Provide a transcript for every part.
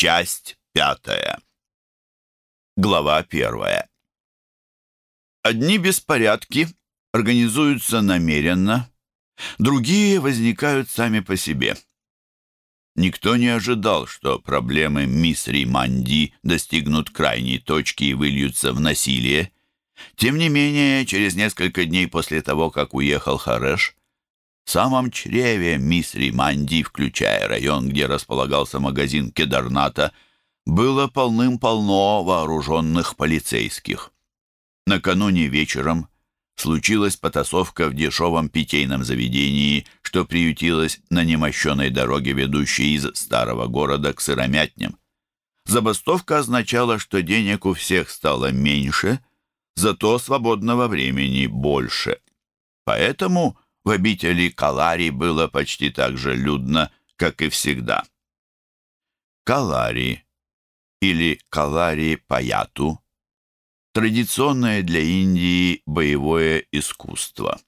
Часть пятая. Глава первая. Одни беспорядки организуются намеренно, другие возникают сами по себе. Никто не ожидал, что проблемы мисс Риманди достигнут крайней точки и выльются в насилие. Тем не менее, через несколько дней после того, как уехал Хареш, самом чреве мисс Риманди, включая район, где располагался магазин Кедарната, было полным-полно вооруженных полицейских. Накануне вечером случилась потасовка в дешевом питейном заведении, что приютилось на немощенной дороге, ведущей из старого города к сыромятням. Забастовка означала, что денег у всех стало меньше, зато свободного времени больше. Поэтому в обители Калари было почти так же людно, как и всегда. Калари или Калари Паяту – традиционное для Индии боевое искусство.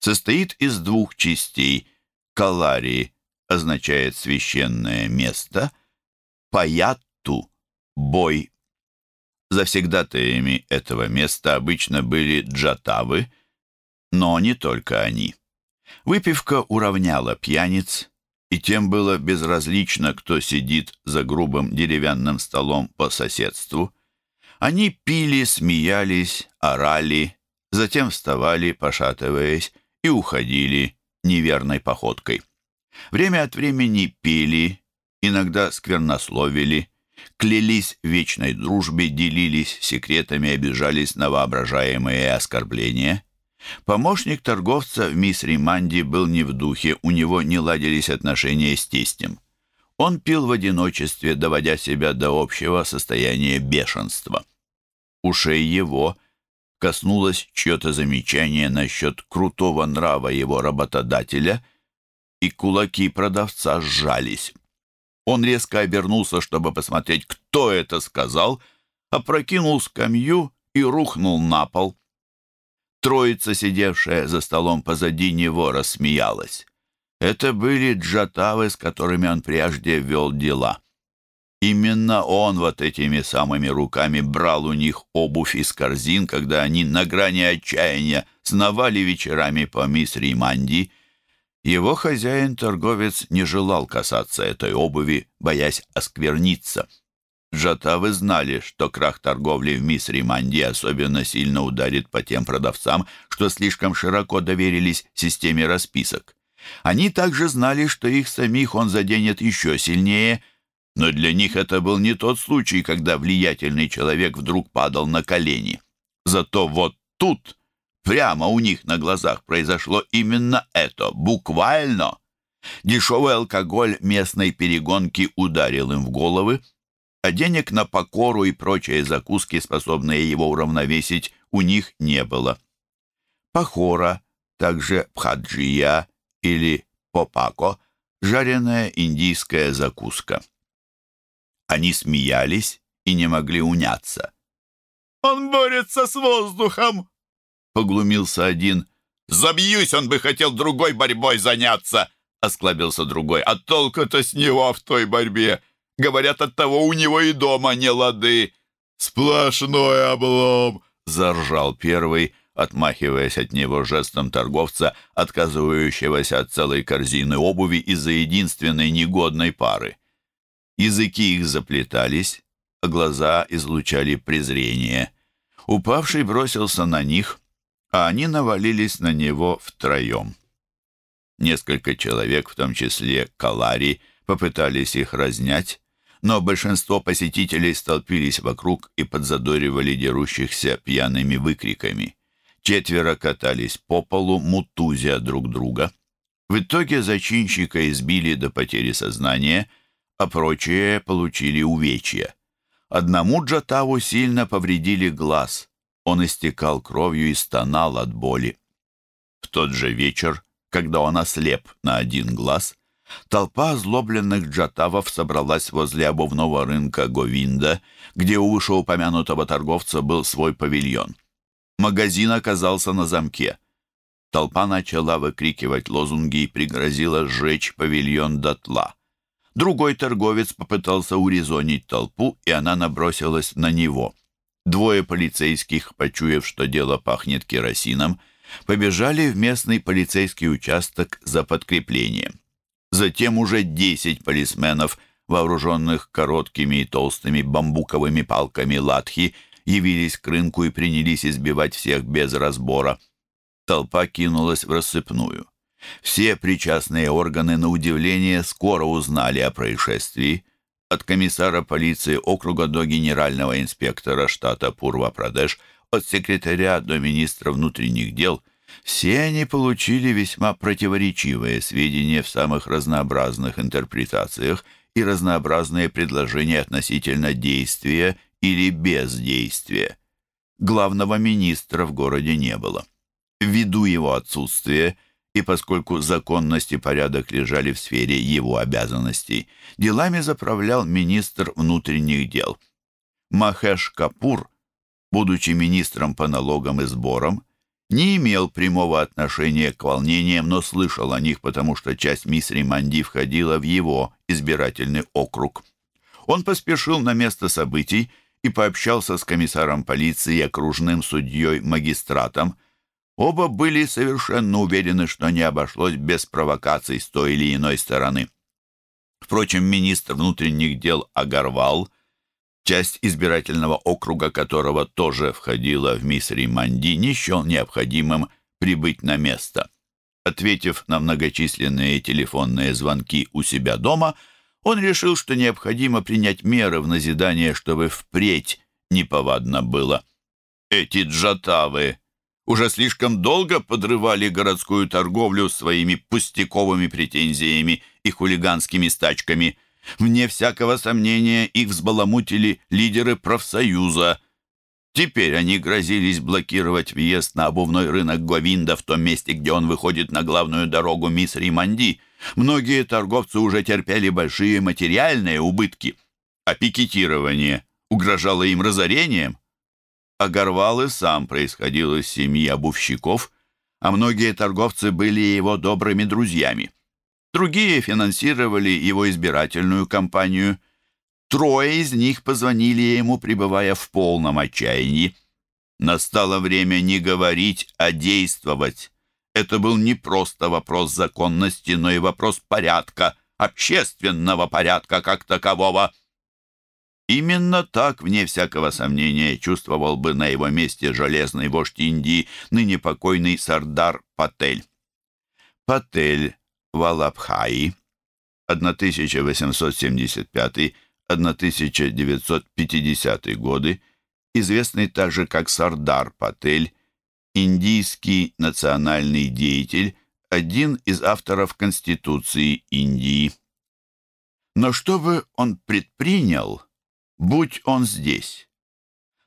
Состоит из двух частей. Калари означает священное место, Паяту – бой. Завсегдатаями этого места обычно были джатавы – но не только они. Выпивка уравняла пьяниц, и тем было безразлично, кто сидит за грубым деревянным столом по соседству. Они пили, смеялись, орали, затем вставали, пошатываясь, и уходили неверной походкой. Время от времени пели, иногда сквернословили, клялись в вечной дружбе, делились секретами, обижались на воображаемые оскорбления. Помощник торговца в мисс Риманди был не в духе, у него не ладились отношения с тестем. Он пил в одиночестве, доводя себя до общего состояния бешенства. Ушей его коснулось чье-то замечание насчет крутого нрава его работодателя, и кулаки продавца сжались. Он резко обернулся, чтобы посмотреть, кто это сказал, опрокинул скамью и рухнул на пол. Троица, сидевшая за столом позади него, рассмеялась. Это были джатавы, с которыми он прежде вел дела. Именно он вот этими самыми руками брал у них обувь из корзин, когда они на грани отчаяния сновали вечерами по мисс Риманди. Его хозяин-торговец не желал касаться этой обуви, боясь оскверниться. Жатавы знали, что крах торговли в мисс Риманди особенно сильно ударит по тем продавцам, что слишком широко доверились системе расписок. Они также знали, что их самих он заденет еще сильнее, но для них это был не тот случай, когда влиятельный человек вдруг падал на колени. Зато вот тут, прямо у них на глазах, произошло именно это, буквально. Дешевый алкоголь местной перегонки ударил им в головы, а денег на покору и прочие закуски, способные его уравновесить, у них не было. Пахора, также пхаджия или попако, жареная индийская закуска. Они смеялись и не могли уняться. «Он борется с воздухом!» — поглумился один. «Забьюсь, он бы хотел другой борьбой заняться!» — осклабился другой. «А толку-то с него в той борьбе! Говорят, от того у него и дома не лады. Сплошной облом, заржал первый, отмахиваясь от него жестом торговца, отказывающегося от целой корзины обуви из-за единственной негодной пары. Языки их заплетались, а глаза излучали презрение. Упавший бросился на них, а они навалились на него втроем. Несколько человек, в том числе Калари, попытались их разнять, но большинство посетителей столпились вокруг и подзадоривали дерущихся пьяными выкриками. Четверо катались по полу, мутузя друг друга. В итоге зачинщика избили до потери сознания, а прочие получили увечья. Одному Джатаву сильно повредили глаз. Он истекал кровью и стонал от боли. В тот же вечер, когда он ослеп на один глаз, Толпа озлобленных джатавов собралась возле обувного рынка Говинда, где у вышеупомянутого торговца был свой павильон. Магазин оказался на замке. Толпа начала выкрикивать лозунги и пригрозила сжечь павильон дотла. Другой торговец попытался урезонить толпу, и она набросилась на него. Двое полицейских, почуяв, что дело пахнет керосином, побежали в местный полицейский участок за подкреплением. Затем уже десять полисменов, вооруженных короткими и толстыми бамбуковыми палками латхи, явились к рынку и принялись избивать всех без разбора. Толпа кинулась в рассыпную. Все причастные органы, на удивление, скоро узнали о происшествии. От комиссара полиции округа до генерального инспектора штата Пурва-Прадеш, от секретаря до министра внутренних дел, все они получили весьма противоречивые сведения в самых разнообразных интерпретациях и разнообразные предложения относительно действия или бездействия. Главного министра в городе не было. Ввиду его отсутствия – и поскольку законность и порядок лежали в сфере его обязанностей, делами заправлял министр внутренних дел. Махеш Капур, будучи министром по налогам и сборам, не имел прямого отношения к волнениям, но слышал о них, потому что часть мисс Манди входила в его избирательный округ. Он поспешил на место событий и пообщался с комиссаром полиции и окружным судьей-магистратом, Оба были совершенно уверены, что не обошлось без провокаций с той или иной стороны. Впрочем, министр внутренних дел Агарвал, часть избирательного округа которого тоже входила в Мисри Манди, не счел необходимым прибыть на место. Ответив на многочисленные телефонные звонки у себя дома, он решил, что необходимо принять меры в назидание, чтобы впредь неповадно было. «Эти джатавы!» уже слишком долго подрывали городскую торговлю своими пустяковыми претензиями и хулиганскими стачками. Вне всякого сомнения их взбаламутили лидеры профсоюза. Теперь они грозились блокировать въезд на обувной рынок Говинда в том месте, где он выходит на главную дорогу мисс Риманди. Многие торговцы уже терпели большие материальные убытки, а пикетирование угрожало им разорением. Агарвал и сам происходил из семьи обувщиков, а многие торговцы были его добрыми друзьями. Другие финансировали его избирательную кампанию. Трое из них позвонили ему, пребывая в полном отчаянии. Настало время не говорить, а действовать. Это был не просто вопрос законности, но и вопрос порядка, общественного порядка как такового. Именно так, вне всякого сомнения, чувствовал бы на его месте железный вождь Индии, ныне покойный Сардар Патель. Патель Валабхаи, 1875-1950 годы, известный также как Сардар Патель, индийский национальный деятель, один из авторов Конституции Индии. Но что бы он предпринял, Будь он здесь.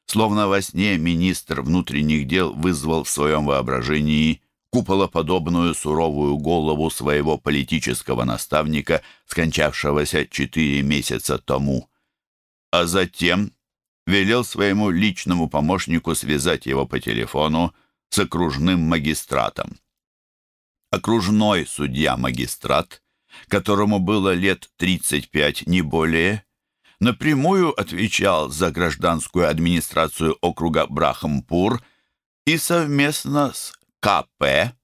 Словно во сне министр внутренних дел вызвал в своем воображении куполоподобную суровую голову своего политического наставника, скончавшегося четыре месяца тому. А затем велел своему личному помощнику связать его по телефону с окружным магистратом. Окружной судья-магистрат, которому было лет 35, не более, напрямую отвечал за гражданскую администрацию округа Брахампур и совместно с КП,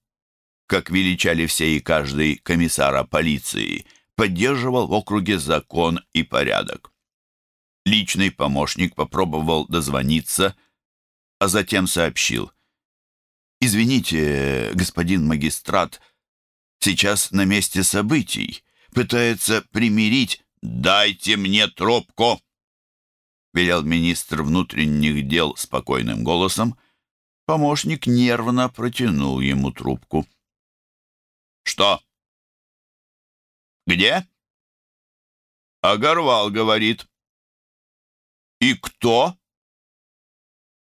как величали все и каждый комиссара полиции, поддерживал в округе закон и порядок. Личный помощник попробовал дозвониться, а затем сообщил. «Извините, господин магистрат, сейчас на месте событий, пытается примирить «Дайте мне трубку!» — велел министр внутренних дел спокойным голосом. Помощник нервно протянул ему трубку. «Что?» «Где?» «Огорвал, говорит». «И кто?»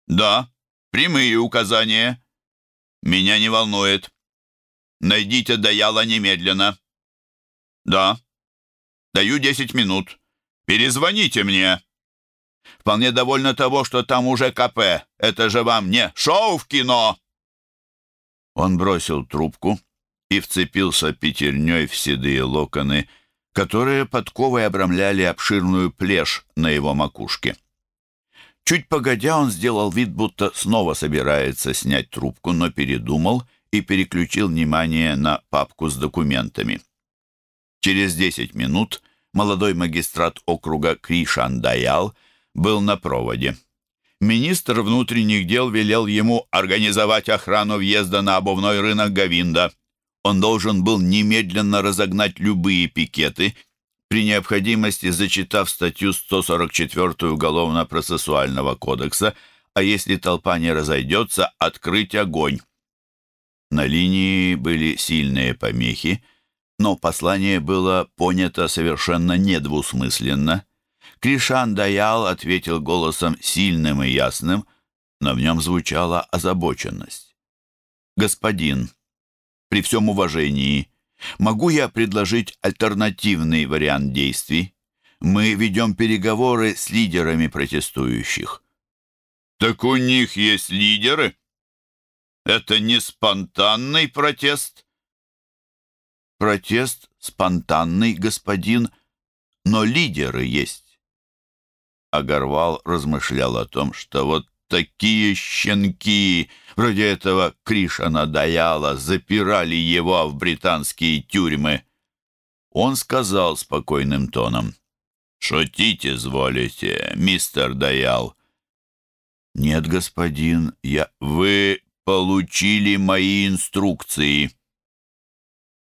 «Да, прямые указания. Меня не волнует. Найдите Даяла немедленно». «Да». Даю десять минут. Перезвоните мне. Вполне довольно того, что там уже КП. Это же вам не шоу в кино. Он бросил трубку и вцепился пятерней в седые локоны, которые подковой обрамляли обширную плешь на его макушке. Чуть погодя, он сделал вид, будто снова собирается снять трубку, но передумал и переключил внимание на папку с документами. Через десять минут молодой магистрат округа Кришан Даял был на проводе. Министр внутренних дел велел ему организовать охрану въезда на обувной рынок Гавинда. Он должен был немедленно разогнать любые пикеты, при необходимости зачитав статью 144 Уголовно-процессуального кодекса, а если толпа не разойдется, открыть огонь. На линии были сильные помехи, но послание было понято совершенно недвусмысленно. Кришан Даял ответил голосом сильным и ясным, но в нем звучала озабоченность. «Господин, при всем уважении, могу я предложить альтернативный вариант действий? Мы ведем переговоры с лидерами протестующих». «Так у них есть лидеры? Это не спонтанный протест?» Протест спонтанный, господин, но лидеры есть. Агарвал размышлял о том, что вот такие щенки, вроде этого Кришана Даяла, запирали его в британские тюрьмы. Он сказал спокойным тоном, «Шутите, зволите, мистер Даял». «Нет, господин, я...» «Вы получили мои инструкции».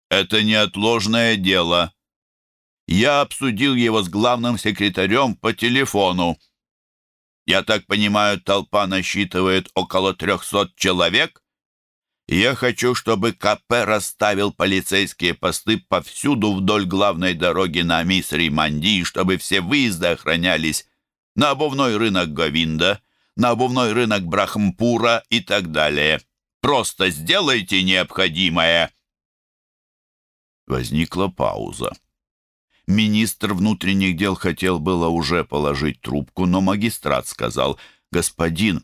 Это неотложное дело. Я обсудил его с главным секретарем по телефону. Я так понимаю, толпа насчитывает около трехсот человек? Я хочу, чтобы КП расставил полицейские посты повсюду вдоль главной дороги на Мисри-Манди, чтобы все выезды охранялись на обувной рынок Говинда, на обувной рынок Брахмпура и так далее. Просто сделайте необходимое. Возникла пауза. Министр внутренних дел хотел было уже положить трубку, но магистрат сказал, «Господин,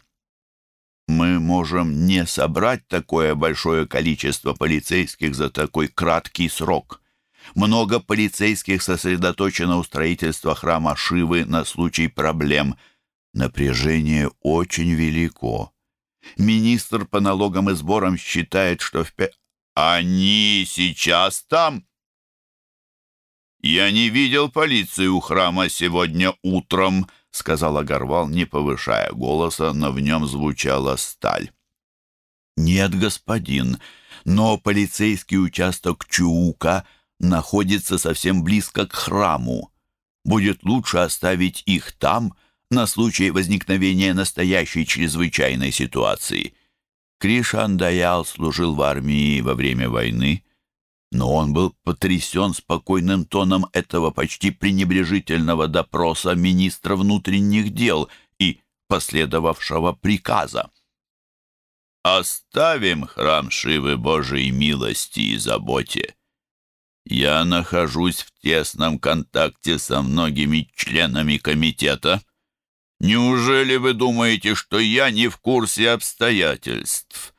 мы можем не собрать такое большое количество полицейских за такой краткий срок. Много полицейских сосредоточено у строительства храма Шивы на случай проблем. Напряжение очень велико. Министр по налогам и сборам считает, что в. «Они сейчас там?» «Я не видел полиции у храма сегодня утром», — сказал Агарвал, не повышая голоса, но в нем звучала сталь. «Нет, господин, но полицейский участок Чуука находится совсем близко к храму. Будет лучше оставить их там на случай возникновения настоящей чрезвычайной ситуации». Кришан Даял служил в армии во время войны, но он был потрясен спокойным тоном этого почти пренебрежительного допроса министра внутренних дел и последовавшего приказа. «Оставим храм Шивы Божией милости и заботе. Я нахожусь в тесном контакте со многими членами комитета» Неужели вы думаете, что я не в курсе обстоятельств?»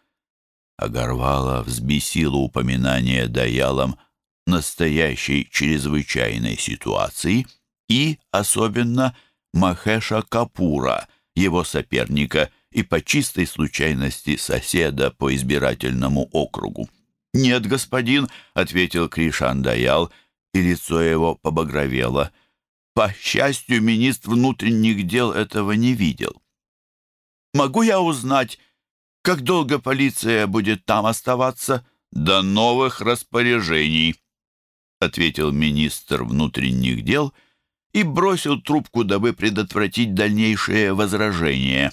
Огарвала взбесила упоминание Даялом настоящей чрезвычайной ситуации и, особенно, Махеша Капура, его соперника и по чистой случайности соседа по избирательному округу. «Нет, господин», — ответил Кришан Даял, и лицо его побагровело — по счастью, министр внутренних дел этого не видел. «Могу я узнать, как долго полиция будет там оставаться?» «До новых распоряжений», — ответил министр внутренних дел и бросил трубку, дабы предотвратить дальнейшее возражение.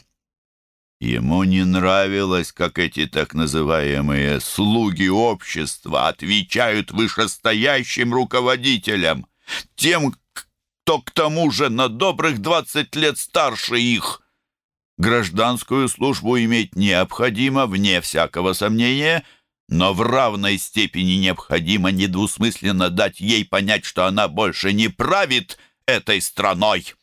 Ему не нравилось, как эти так называемые «слуги общества» отвечают вышестоящим руководителям, тем, кто к тому же на добрых двадцать лет старше их. Гражданскую службу иметь необходимо, вне всякого сомнения, но в равной степени необходимо недвусмысленно дать ей понять, что она больше не правит этой страной.